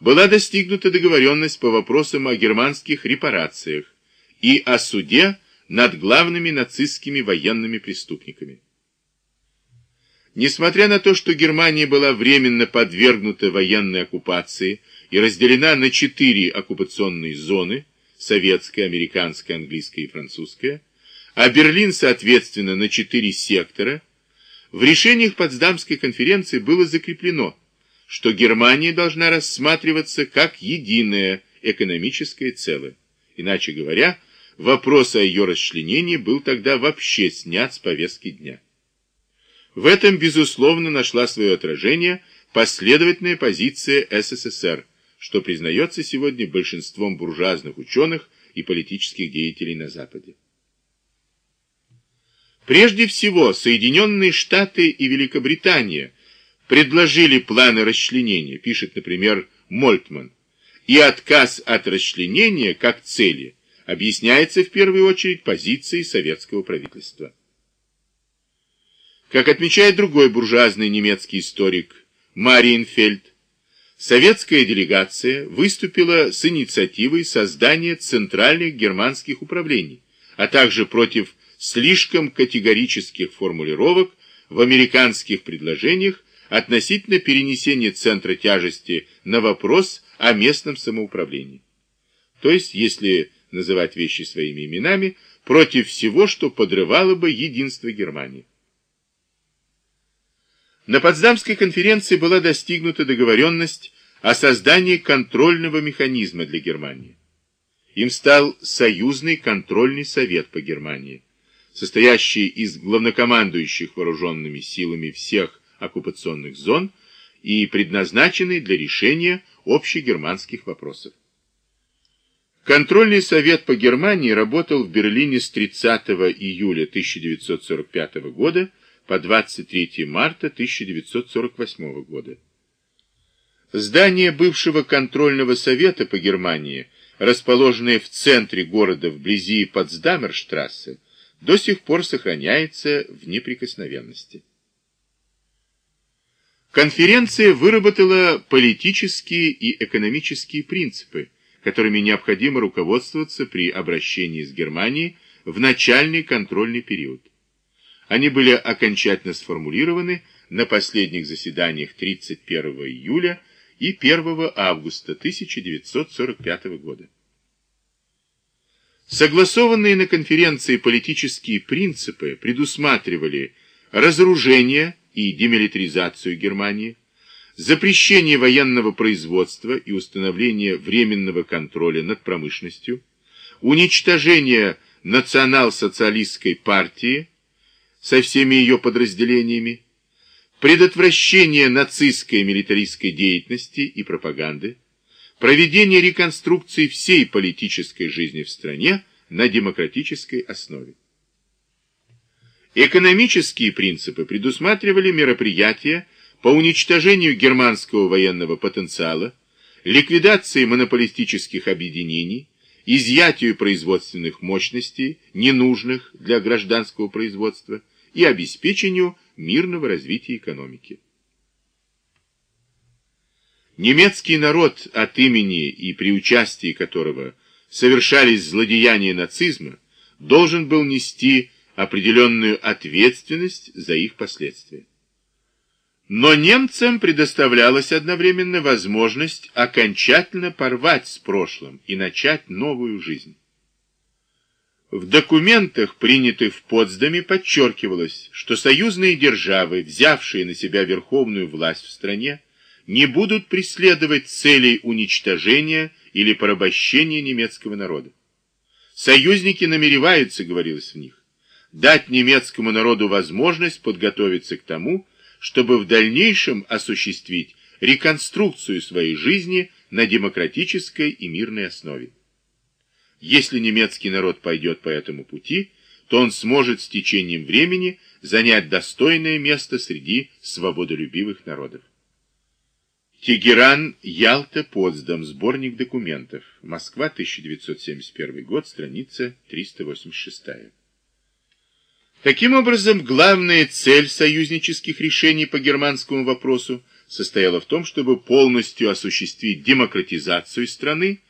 была достигнута договоренность по вопросам о германских репарациях и о суде над главными нацистскими военными преступниками. Несмотря на то, что Германия была временно подвергнута военной оккупации и разделена на четыре оккупационные зоны – советская, американская, английская и французская, а Берлин, соответственно, на четыре сектора, в решениях Потсдамской конференции было закреплено, что Германия должна рассматриваться как единое экономическое целое. Иначе говоря, вопрос о ее расчленении был тогда вообще снят с повестки дня. В этом, безусловно, нашла свое отражение последовательная позиция СССР, что признается сегодня большинством буржуазных ученых и политических деятелей на Западе. Прежде всего, Соединенные Штаты и Великобритания предложили планы расчленения, пишет, например, Мольтман, и отказ от расчленения как цели объясняется в первую очередь позицией советского правительства. Как отмечает другой буржуазный немецкий историк Мариенфельд, советская делегация выступила с инициативой создания центральных германских управлений, а также против слишком категорических формулировок в американских предложениях относительно перенесения центра тяжести на вопрос о местном самоуправлении. То есть, если называть вещи своими именами, против всего, что подрывало бы единство Германии. На Потсдамской конференции была достигнута договоренность о создании контрольного механизма для Германии. Им стал Союзный контрольный совет по Германии, состоящий из главнокомандующих вооруженными силами всех оккупационных зон и предназначенный для решения общегерманских вопросов. Контрольный совет по Германии работал в Берлине с 30 июля 1945 года по 23 марта 1948 года. Здание бывшего контрольного совета по Германии, расположенное в центре города вблизи Потсдамерштрассе, до сих пор сохраняется в неприкосновенности. Конференция выработала политические и экономические принципы, которыми необходимо руководствоваться при обращении с Германией в начальный контрольный период. Они были окончательно сформулированы на последних заседаниях 31 июля и 1 августа 1945 года. Согласованные на конференции политические принципы предусматривали разоружение и демилитаризацию Германии, запрещение военного производства и установление временного контроля над промышленностью, уничтожение национал-социалистской партии, со всеми ее подразделениями, предотвращение нацистской милитаристской деятельности и пропаганды, проведение реконструкции всей политической жизни в стране на демократической основе. Экономические принципы предусматривали мероприятия по уничтожению германского военного потенциала, ликвидации монополистических объединений, изъятию производственных мощностей, ненужных для гражданского производства, и обеспечению мирного развития экономики. Немецкий народ, от имени и при участии которого совершались злодеяния нацизма, должен был нести определенную ответственность за их последствия. Но немцам предоставлялась одновременно возможность окончательно порвать с прошлым и начать новую жизнь. В документах, принятых в Потсдаме, подчеркивалось, что союзные державы, взявшие на себя верховную власть в стране, не будут преследовать целей уничтожения или порабощения немецкого народа. Союзники намереваются, говорилось в них, дать немецкому народу возможность подготовиться к тому, чтобы в дальнейшем осуществить реконструкцию своей жизни на демократической и мирной основе. Если немецкий народ пойдет по этому пути, то он сможет с течением времени занять достойное место среди свободолюбивых народов. Тегеран, Ялта, Потсдам. Сборник документов. Москва, 1971 год, страница 386. Таким образом, главная цель союзнических решений по германскому вопросу состояла в том, чтобы полностью осуществить демократизацию страны